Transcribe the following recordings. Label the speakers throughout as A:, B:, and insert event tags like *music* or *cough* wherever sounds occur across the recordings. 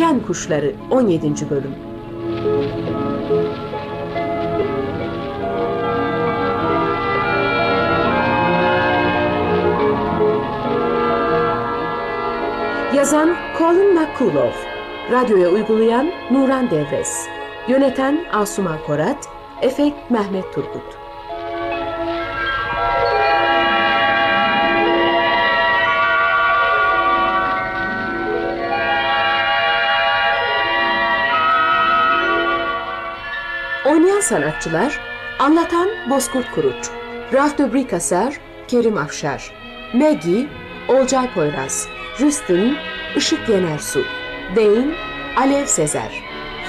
A: Diken Kuşları 17. Bölüm Yazan Colin McCullough Radyoya uygulayan Nuran Devres Yöneten Asuman Korat Efekt Mehmet Turgut sanatçılar Anlatan Bozkurt Kuruç Ralph de Bricaser Kerim Afşar Maggie Olcay Poyraz Rüstün Işık Yenersu Dane Alev Sezer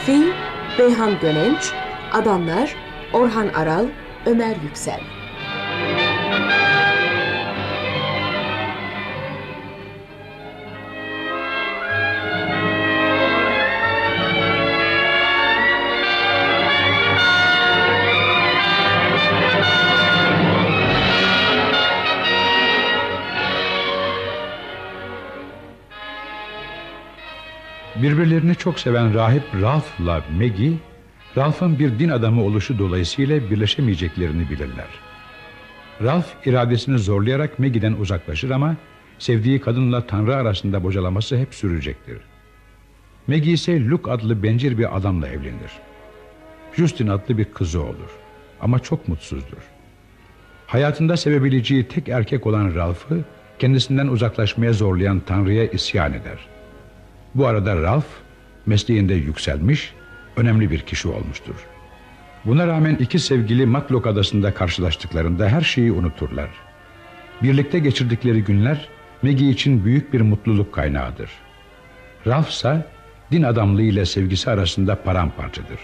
A: Fil Beyhan Gönenç Adamlar Orhan Aral Ömer Yüksel
B: Birbirlerini çok seven rahip Ralph'la Maggie, Ralph'ın bir din adamı oluşu dolayısıyla birleşemeyeceklerini bilirler. Ralph iradesini zorlayarak Maggie'den uzaklaşır ama sevdiği kadınla Tanrı arasında bocalaması hep sürecektir. Maggie ise Luke adlı bencil bir adamla evlenir. Justin adlı bir kızı olur ama çok mutsuzdur. Hayatında sevebileceği tek erkek olan Ralph'ı kendisinden uzaklaşmaya zorlayan Tanrı'ya isyan eder. Bu arada Ralph mesleğinde yükselmiş, önemli bir kişi olmuştur. Buna rağmen iki sevgili Matlock adasında karşılaştıklarında her şeyi unuturlar. Birlikte geçirdikleri günler Maggie için büyük bir mutluluk kaynağıdır. Ralph ise din adamlığı ile sevgisi arasında paramparçadır.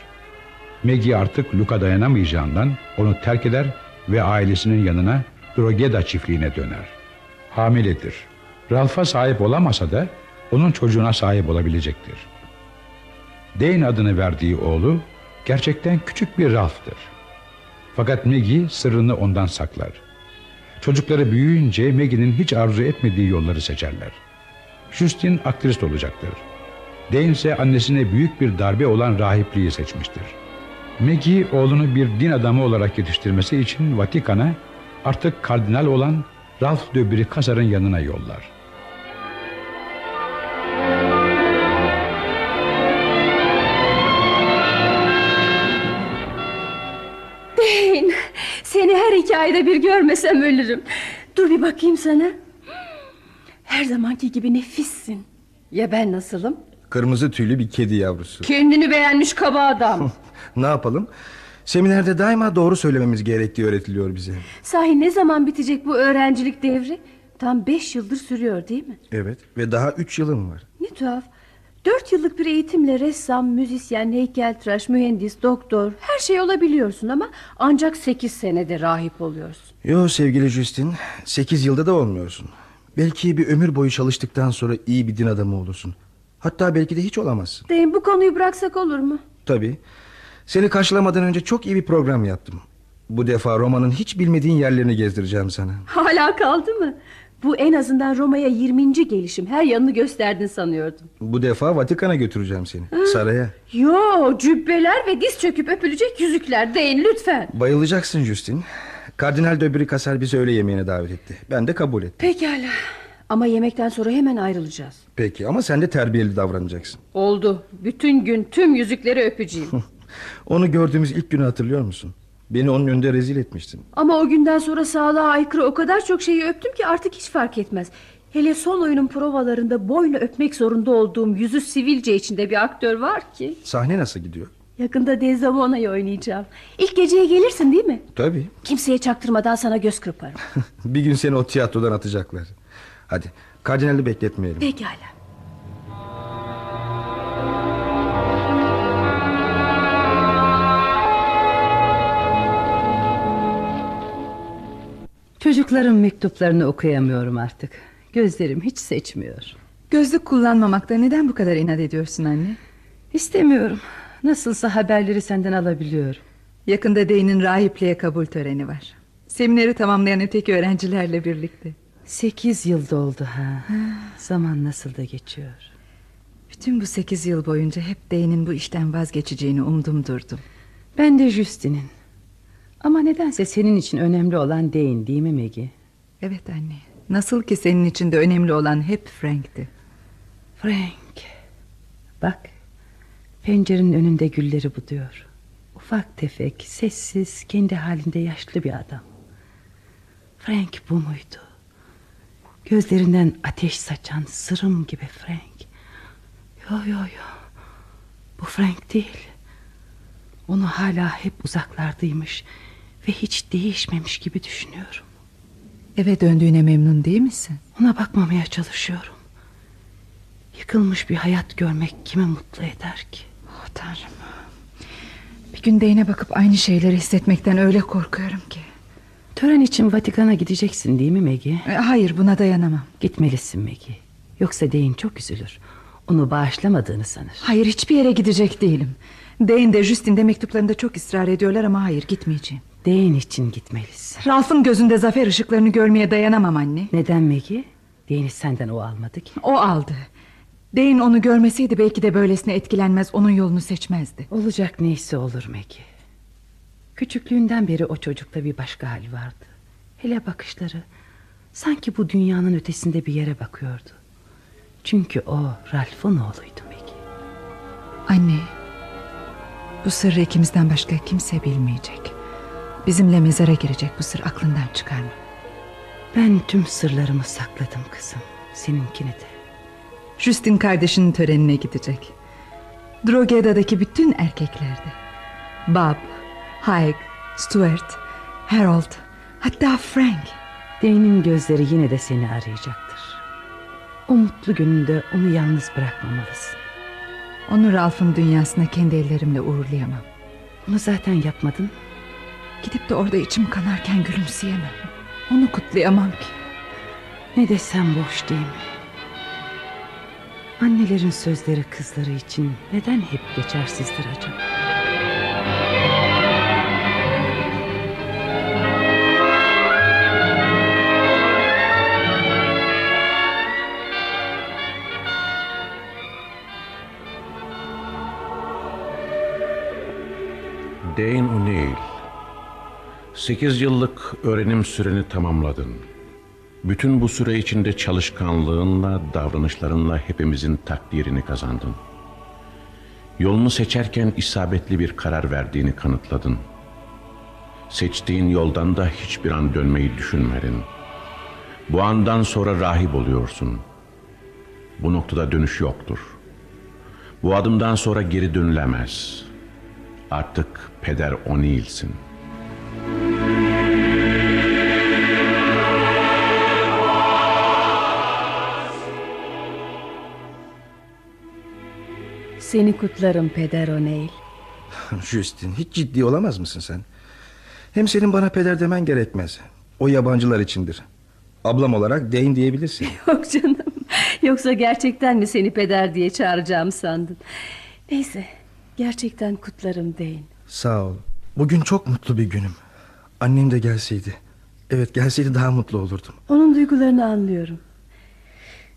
B: Maggie artık Luke'a dayanamayacağından onu terk eder ve ailesinin yanına Drogeda çiftliğine döner. Hamiledir. Ralph'a sahip olamasa da onun çocuğuna sahip olabilecektir. Dane adını verdiği oğlu gerçekten küçük bir Ralph'tır. Fakat Maggie sırrını ondan saklar. Çocukları büyüyünce Maggie'nin hiç arzu etmediği yolları seçerler. Justin aktrist olacaktır. Dane ise annesine büyük bir darbe olan rahipliği seçmiştir. Maggie oğlunu bir din adamı olarak yetiştirmesi için Vatikan'a artık kardinal olan Ralph de Bricassar'ın yanına yollar.
C: Her hikayede bir görmesem ölürüm. Dur bir bakayım sana. Her zamanki gibi nefissin. Ya ben nasılım?
D: Kırmızı tüylü bir kedi yavrusu.
C: Kendini beğenmiş kaba adam. *laughs*
D: ne yapalım? Seminerde daima doğru söylememiz gerektiği öğretiliyor bize.
C: Sahi ne zaman bitecek bu öğrencilik devri? Tam beş yıldır sürüyor değil mi?
D: Evet ve daha üç yılım var.
C: Ne tuhaf. Dört yıllık bir eğitimle ressam, müzisyen, heykeltıraş, mühendis, doktor... ...her şey olabiliyorsun ama ancak sekiz senede rahip oluyorsun.
D: Yo sevgili Justin, sekiz yılda da olmuyorsun. Belki bir ömür boyu çalıştıktan sonra iyi bir din adamı olursun. Hatta belki de hiç olamazsın.
C: Deyim bu konuyu bıraksak olur mu?
D: Tabii. Seni karşılamadan önce çok iyi bir program yaptım. Bu defa Roma'nın hiç bilmediğin yerlerini gezdireceğim sana.
C: Hala kaldı mı? Bu en azından Roma'ya 20. gelişim. Her yanını gösterdin sanıyordum.
D: Bu defa Vatikan'a götüreceğim seni. Saraya.
C: Yo cübbeler ve diz çöküp öpülecek yüzükler deyin lütfen.
D: Bayılacaksın Justin. Kardinal de Bricassar bizi öğle yemeğine davet etti. Ben de kabul ettim.
C: Pekala. Ama yemekten sonra hemen ayrılacağız.
D: Peki ama sen de terbiyeli davranacaksın.
C: Oldu. Bütün gün tüm yüzükleri öpeceğim. *laughs*
D: Onu gördüğümüz ilk günü hatırlıyor musun? Beni onun önünde rezil etmiştin.
C: Ama o günden sonra sağlığa aykırı o kadar çok şeyi öptüm ki artık hiç fark etmez. Hele son oyunun provalarında boynu öpmek zorunda olduğum yüzü sivilce içinde bir aktör var ki.
D: Sahne nasıl gidiyor?
C: Yakında Desdemona'yı oynayacağım. İlk geceye gelirsin değil mi?
D: Tabii.
C: Kimseye çaktırmadan sana göz kırparım. *laughs*
D: bir gün seni o tiyatrodan atacaklar. Hadi kardinali bekletmeyelim.
C: Pekala.
E: Çocukların mektuplarını okuyamıyorum artık. Gözlerim hiç seçmiyor.
F: Gözlük kullanmamakta neden bu kadar inat ediyorsun anne?
E: İstemiyorum. Nasılsa haberleri senden alabiliyorum.
F: Yakında Dane'in rahipliğe kabul töreni var. Semineri tamamlayan öteki öğrencilerle birlikte.
E: Sekiz yıl doldu ha. Zaman nasıl da geçiyor.
F: Bütün bu sekiz yıl boyunca hep Dane'in bu işten vazgeçeceğini umdum durdum.
E: Ben de Justin'in. Ama nedense senin için önemli olan Dane değil mi Maggie?
F: Evet anne. Nasıl ki senin için de önemli olan hep Frank'ti.
E: Frank. Bak. Pencerenin önünde gülleri buduyor. Ufak tefek, sessiz, kendi halinde yaşlı bir adam. Frank bu muydu? Gözlerinden ateş saçan sırım gibi Frank. Yo yo yo. Bu Frank değil. Onu hala hep uzaklardaymış ve hiç değişmemiş gibi düşünüyorum.
F: Eve döndüğüne memnun değil misin?
E: Ona bakmamaya çalışıyorum. Yıkılmış bir hayat görmek kime mutlu eder ki?
F: Oh tanrım. Bir gün Dane'e bakıp aynı şeyleri hissetmekten öyle korkuyorum ki.
E: Tören için Vatikan'a gideceksin değil mi Maggie?
F: E, Hayır buna dayanamam.
E: Gitmelisin Maggie. Yoksa Dane çok üzülür. Onu bağışlamadığını sanır.
F: Hayır hiçbir yere gidecek değilim. Dane de Justin de mektuplarında çok ısrar ediyorlar ama hayır gitmeyeceğim.
E: Dane için gitmelisin.
F: Ralph'ın gözünde zafer ışıklarını görmeye dayanamam anne.
E: Neden Maggie? Dane'i senden o almadı ki.
F: O aldı. Dane onu görmeseydi belki de böylesine etkilenmez onun yolunu seçmezdi.
E: Olacak neyse olur Maggie. Küçüklüğünden beri o çocukta bir başka hal vardı. Hele bakışları sanki bu dünyanın ötesinde bir yere bakıyordu. Çünkü o Ralph'ın oğluydu Maggie.
F: Anne bu sırrı ikimizden başka kimse bilmeyecek. Bizimle mezara girecek bu sır aklından çıkarma.
E: Ben tüm sırlarımı sakladım kızım. Seninkini de.
F: Justin kardeşinin törenine gidecek. Drogheda'daki bütün erkekler de. Bob, Haig, Stuart, Harold, hatta Frank.
E: Dane'in gözleri yine de seni arayacaktır. O mutlu gününde onu yalnız bırakmamalısın.
F: Onu Ralph'ın dünyasına kendi ellerimle uğurlayamam.
E: Bunu zaten yapmadın.
F: Gidip de orada içim kanarken gülümseyemem. Onu kutlayamam ki.
E: Ne desem boş değil mi? Annelerin sözleri kızları için neden hep geçersizdir acaba?
G: Dane O'Neill. Sekiz yıllık öğrenim süreni tamamladın. Bütün bu süre içinde çalışkanlığınla, davranışlarınla hepimizin takdirini kazandın. Yolunu seçerken isabetli bir karar verdiğini kanıtladın. Seçtiğin yoldan da hiçbir an dönmeyi düşünmedin. Bu andan sonra rahip oluyorsun. Bu noktada dönüş yoktur. Bu adımdan sonra geri dönülemez. Artık peder O'Neill'sin.
C: Seni kutlarım Peder O'Neill. *laughs*
D: Justin hiç ciddi olamaz mısın sen? Hem senin bana peder demen gerekmez. O yabancılar içindir. Ablam olarak Dane diyebilirsin. *laughs*
C: Yok canım. Yoksa gerçekten mi seni peder diye çağıracağım sandın? Neyse. Gerçekten kutlarım Dane.
D: Sağ ol. Bugün çok mutlu bir günüm. Annem de gelseydi. Evet gelseydi daha mutlu olurdum.
C: Onun duygularını anlıyorum.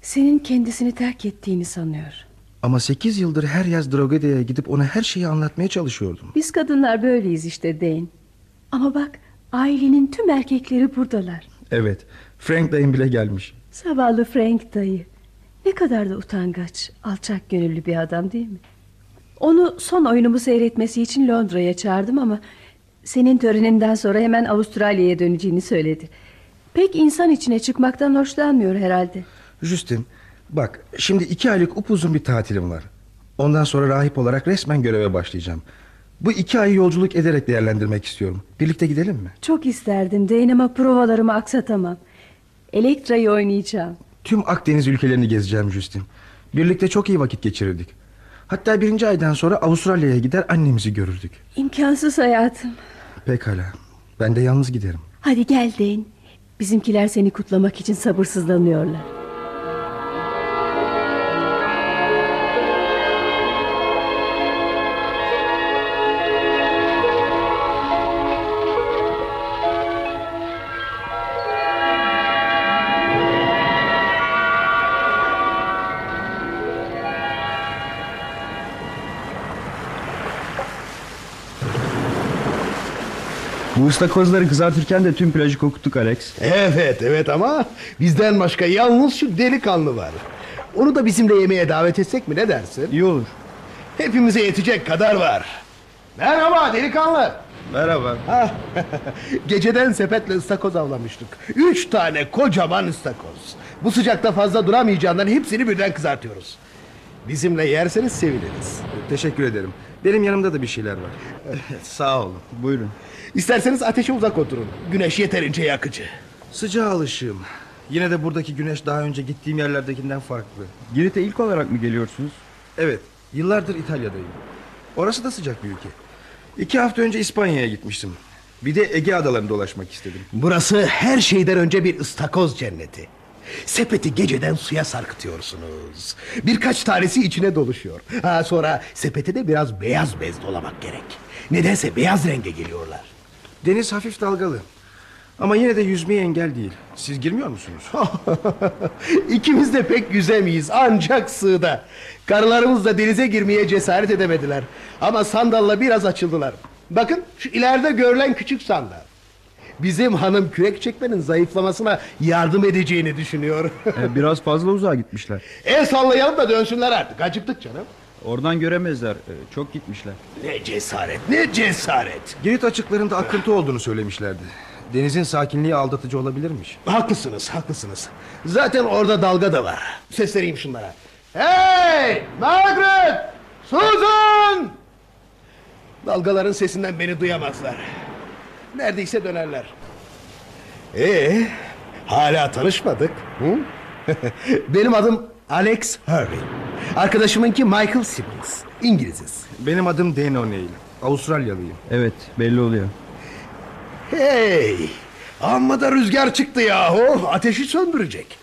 C: Senin kendisini terk ettiğini sanıyor.
D: Ama sekiz yıldır her yaz Drogheda'ya gidip ona her şeyi anlatmaya çalışıyordum.
C: Biz kadınlar böyleyiz işte Dane. Ama bak ailenin tüm erkekleri buradalar.
D: Evet Frank dayım bile gelmiş.
C: Zavallı Frank dayı. Ne kadar da utangaç, alçak gönüllü bir adam değil mi? Onu son oyunumu seyretmesi için Londra'ya çağırdım ama... ...senin töreninden sonra hemen Avustralya'ya döneceğini söyledi. Pek insan içine çıkmaktan hoşlanmıyor herhalde.
D: Justin bak şimdi iki aylık upuzun bir tatilim var. Ondan sonra rahip olarak resmen göreve başlayacağım. Bu iki ayı yolculuk ederek değerlendirmek istiyorum. Birlikte gidelim mi?
C: Çok isterdim Dane ama provalarımı aksatamam. Elektra'yı oynayacağım.
D: Tüm Akdeniz ülkelerini gezeceğim Justin. Birlikte çok iyi vakit geçirirdik. Hatta birinci aydan sonra Avustralya'ya gider annemizi görürdük.
C: İmkansız hayatım.
D: Pekala. Ben de yalnız giderim.
C: Hadi gel Dane. Bizimkiler seni kutlamak için sabırsızlanıyorlar.
H: Bu ıstakozları kızartırken de tüm plajı kokuttuk Alex.
I: Evet evet ama bizden başka yalnız şu delikanlı var. Onu da bizimle yemeğe davet etsek mi ne dersin?
H: İyi olur.
I: Hepimize yetecek kadar var. Merhaba delikanlı.
H: Merhaba.
I: Ha, *laughs* Geceden sepetle ıstakoz avlamıştık. Üç tane kocaman ıstakoz. Bu sıcakta fazla duramayacağından hepsini birden kızartıyoruz. Bizimle yerseniz seviniriz.
D: Teşekkür ederim. Benim yanımda da bir şeyler var.
I: Sağ olun.
H: Buyurun.
I: İsterseniz ateşe uzak oturun. Güneş yeterince yakıcı.
D: Sıcağa alışığım. Yine de buradaki güneş daha önce gittiğim yerlerdekinden farklı.
H: Girit'e ilk olarak mı geliyorsunuz?
D: Evet, yıllardır İtalya'dayım. Orası da sıcak bir ülke. İki hafta önce İspanya'ya gitmiştim. Bir de Ege adalarını dolaşmak istedim.
I: Burası her şeyden önce bir ıstakoz cenneti. Sepeti geceden suya sarkıtıyorsunuz. Birkaç tanesi içine doluşuyor. Ha, sonra sepete de biraz beyaz bez dolamak gerek. Nedense beyaz renge geliyorlar.
D: Deniz hafif dalgalı. Ama yine de yüzmeye engel değil. Siz girmiyor musunuz? *laughs*
I: İkimiz de pek yüzemeyiz ancak sığda. Karılarımız da denize girmeye cesaret edemediler. Ama sandalla biraz açıldılar. Bakın şu ileride görülen küçük sandal. Bizim hanım kürek çekmenin zayıflamasına yardım edeceğini düşünüyor.
H: Ee, biraz fazla uzağa gitmişler.
I: El sallayalım da dönsünler artık. Acıktık canım.
H: Oradan göremezler. Ee, çok gitmişler.
I: Ne cesaret, ne cesaret.
D: Girit açıklarında akıntı olduğunu söylemişlerdi. Denizin sakinliği aldatıcı olabilirmiş.
I: Haklısınız, haklısınız. Zaten orada dalga da var. Sesleneyim şunlara. Hey! Margaret! Susan! Dalgaların sesinden beni duyamazlar. Neredeyse dönerler. Ee, hala tanışmadık. Hı? *laughs* Benim adım Alex Hurley. Arkadaşımınki Michael Simmons. İngiliziz.
D: Benim adım Dane O'Neill. Avustralyalıyım.
H: Evet belli oluyor.
I: Hey! Amma da rüzgar çıktı yahu. Ateşi söndürecek.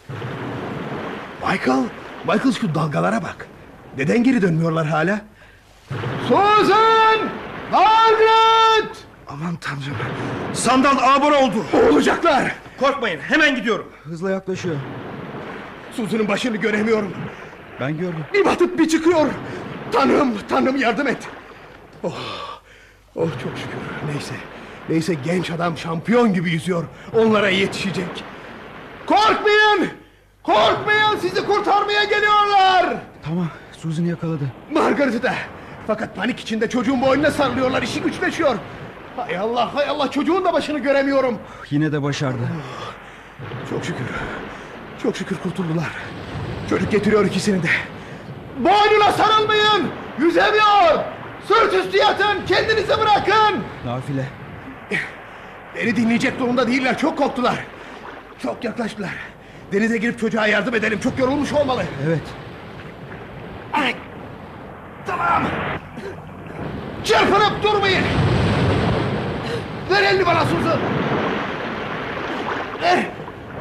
I: Michael, Michael şu dalgalara bak. Neden geri dönmüyorlar hala? Susan! Margaret!
D: Aman tanrım. Sandal abur oldu.
I: Olacaklar.
D: Korkmayın hemen gidiyorum.
H: Hızla yaklaşıyor.
I: Susan'ın başını göremiyorum.
H: Ben gördüm.
I: Bir batıp bir çıkıyor. Tanrım, Tanrım yardım et. Oh, oh çok şükür. Neyse, neyse genç adam şampiyon gibi yüzüyor. Onlara yetişecek. Korkmayın! Korkmayın sizi kurtarmaya geliyorlar.
H: Tamam Susan'ı yakaladı.
I: Margaret'ı da. Fakat panik içinde çocuğun boynuna sarılıyorlar. İşi güçleşiyor. Hay Allah, hay Allah çocuğun da başını göremiyorum.
H: Yine de başardı.
I: Çok şükür. Çok şükür kurtuldular. Çocuk getiriyor ikisini de. Boynuna sarılmayın. Yüzemiyor. Sırt üstü yatın. Kendinizi bırakın.
H: Nafile.
I: Beni dinleyecek durumda değiller. Çok korktular. Çok yaklaştılar. Denize girip çocuğa yardım edelim. Çok yorulmuş olmalı.
H: Evet.
I: Ay. Tamam. Çırpınıp durmayın. Ver elini bana Suzu. Ver.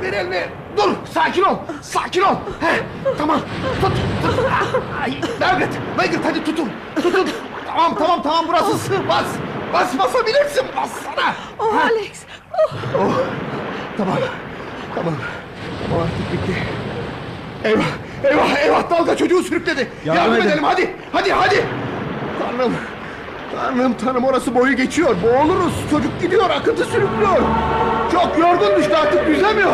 I: Ver elini. Dur. Sakin ol. Sakin ol. Heh, tamam. Tut. tut. Ay, Margaret. Margaret hadi tutun. Tutun. Tamam tamam tamam burası sığ. Bas. Bas basabilirsin. Bassana.
C: Oh Alex.
I: Oh, tamam. Tamam. Tamam artık bitti. Eyvah. Eyvah eyvah dalga çocuğu sürükledi.
H: Yardım
I: Yardım,
H: edin.
I: edelim hadi. Hadi hadi. Tanrım. Tanrım tanrım orası boyu geçiyor. Boğuluruz. Çocuk gidiyor akıntı sürüklüyor. Çok yorgun düştü artık yüzemiyor.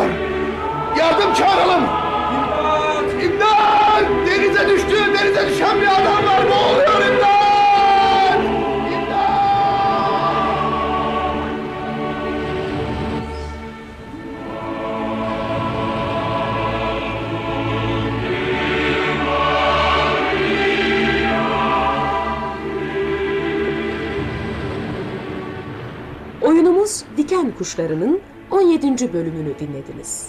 I: Yardım çağıralım. İmdat! İmdat! Denize düştü. Denize düşen bir adam var. Boğuluyor imdat! İmdat!
A: Oyunumuz Diken Kuşları'nın 17. bölümünü dinlediniz.